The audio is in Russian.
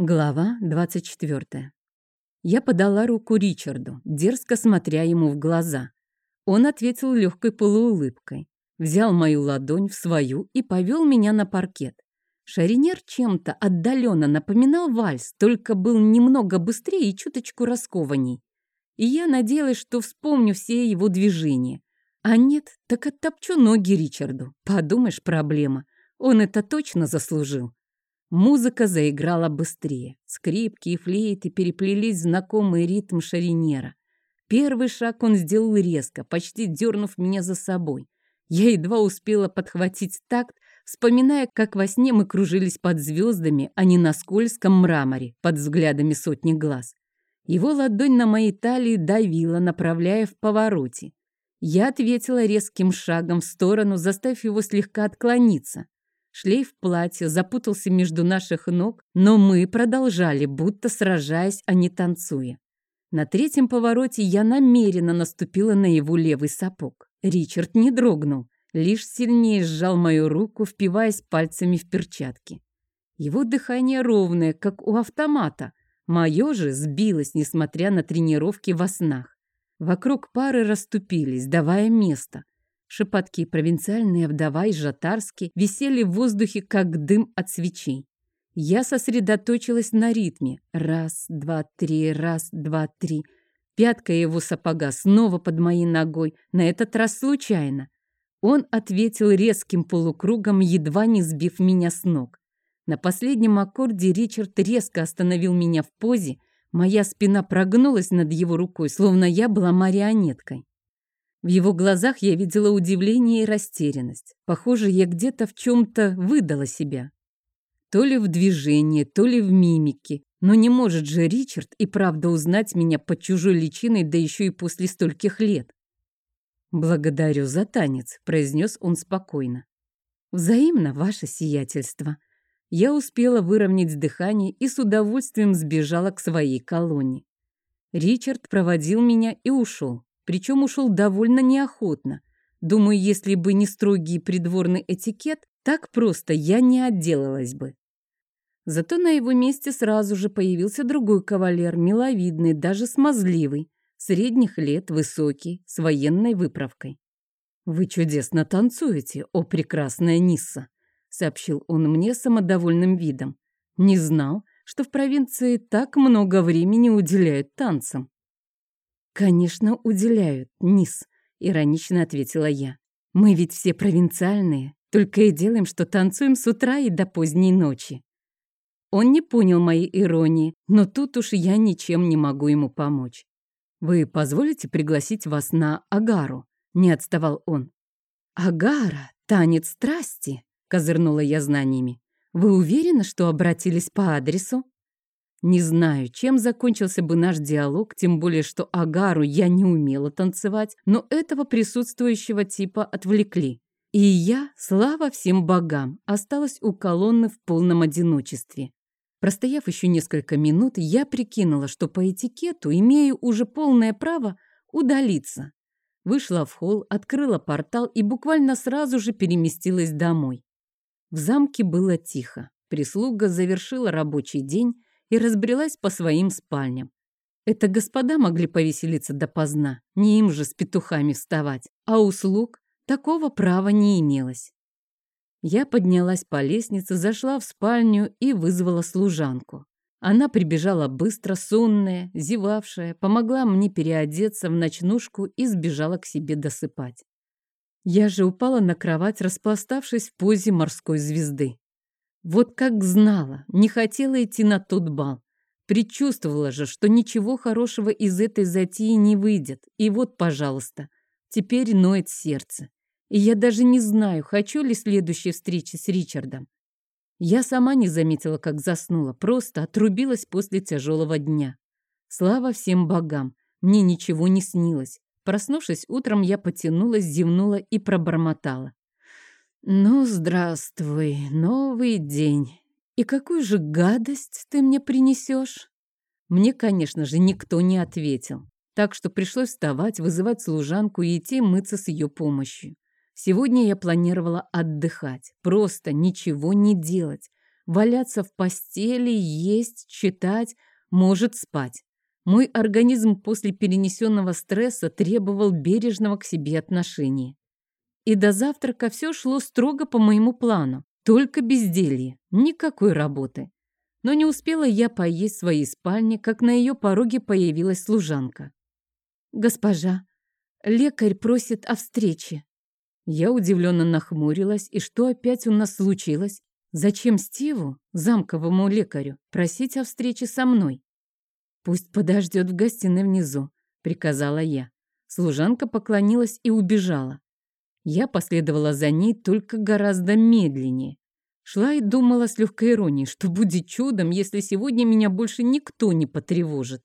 Глава 24. Я подала руку Ричарду, дерзко смотря ему в глаза. Он ответил легкой полуулыбкой, взял мою ладонь в свою и повел меня на паркет. Шаринер чем-то отдаленно напоминал вальс, только был немного быстрее и чуточку раскованней. И я надеялась, что вспомню все его движения. А нет, так оттопчу ноги Ричарду. Подумаешь, проблема. Он это точно заслужил. Музыка заиграла быстрее. Скрипки и флейты переплелись знакомый ритм шаринера. Первый шаг он сделал резко, почти дернув меня за собой. Я едва успела подхватить такт, вспоминая, как во сне мы кружились под звездами, а не на скользком мраморе, под взглядами сотни глаз. Его ладонь на моей талии давила, направляя в повороте. Я ответила резким шагом в сторону, заставив его слегка отклониться. Шлейф платья запутался между наших ног, но мы продолжали, будто сражаясь, а не танцуя. На третьем повороте я намеренно наступила на его левый сапог. Ричард не дрогнул, лишь сильнее сжал мою руку, впиваясь пальцами в перчатки. Его дыхание ровное, как у автомата. Мое же сбилось, несмотря на тренировки во снах. Вокруг пары расступились, давая место. Шепотки провинциальные вдова и жатарски висели в воздухе, как дым от свечей. Я сосредоточилась на ритме. Раз, два, три, раз, два, три. Пятка его сапога снова под моей ногой, на этот раз случайно. Он ответил резким полукругом, едва не сбив меня с ног. На последнем аккорде Ричард резко остановил меня в позе, моя спина прогнулась над его рукой, словно я была марионеткой. В его глазах я видела удивление и растерянность. Похоже, я где-то в чем-то выдала себя. То ли в движении, то ли в мимике. Но не может же Ричард и правда узнать меня под чужой личиной, да еще и после стольких лет. «Благодарю за танец», — произнес он спокойно. «Взаимно, ваше сиятельство». Я успела выровнять дыхание и с удовольствием сбежала к своей колонне. Ричард проводил меня и ушел. Причем ушел довольно неохотно. Думаю, если бы не строгий придворный этикет, так просто я не отделалась бы. Зато на его месте сразу же появился другой кавалер, миловидный, даже смазливый, средних лет, высокий, с военной выправкой. «Вы чудесно танцуете, о прекрасная Нисса», — сообщил он мне самодовольным видом. «Не знал, что в провинции так много времени уделяют танцам». «Конечно, уделяют, Низ», — иронично ответила я. «Мы ведь все провинциальные, только и делаем, что танцуем с утра и до поздней ночи». Он не понял моей иронии, но тут уж я ничем не могу ему помочь. «Вы позволите пригласить вас на Агару?» — не отставал он. «Агара, танец страсти», — козырнула я знаниями. «Вы уверены, что обратились по адресу?» Не знаю, чем закончился бы наш диалог, тем более, что Агару я не умела танцевать, но этого присутствующего типа отвлекли. И я, слава всем богам, осталась у колонны в полном одиночестве. Простояв еще несколько минут, я прикинула, что по этикету имею уже полное право удалиться. Вышла в холл, открыла портал и буквально сразу же переместилась домой. В замке было тихо. Прислуга завершила рабочий день, и разбрелась по своим спальням. Это господа могли повеселиться допоздна, не им же с петухами вставать, а услуг такого права не имелось. Я поднялась по лестнице, зашла в спальню и вызвала служанку. Она прибежала быстро, сонная, зевавшая, помогла мне переодеться в ночнушку и сбежала к себе досыпать. Я же упала на кровать, распластавшись в позе морской звезды. Вот как знала, не хотела идти на тот бал. Предчувствовала же, что ничего хорошего из этой затеи не выйдет. И вот, пожалуйста, теперь ноет сердце. И я даже не знаю, хочу ли следующей встречи с Ричардом. Я сама не заметила, как заснула, просто отрубилась после тяжелого дня. Слава всем богам, мне ничего не снилось. Проснувшись утром, я потянулась, зевнула и пробормотала. «Ну, здравствуй, новый день. И какую же гадость ты мне принесешь?» Мне, конечно же, никто не ответил, так что пришлось вставать, вызывать служанку и идти мыться с ее помощью. Сегодня я планировала отдыхать, просто ничего не делать. валяться в постели, есть, читать, может спать. Мой организм после перенесенного стресса требовал бережного к себе отношения. И до завтрака все шло строго по моему плану. Только безделье, никакой работы. Но не успела я поесть в своей спальне, как на ее пороге появилась служанка. «Госпожа, лекарь просит о встрече». Я удивленно нахмурилась, и что опять у нас случилось? Зачем Стиву, замковому лекарю, просить о встрече со мной? «Пусть подождет в гостиной внизу», — приказала я. Служанка поклонилась и убежала. Я последовала за ней только гораздо медленнее. Шла и думала с легкой иронией, что будет чудом, если сегодня меня больше никто не потревожит.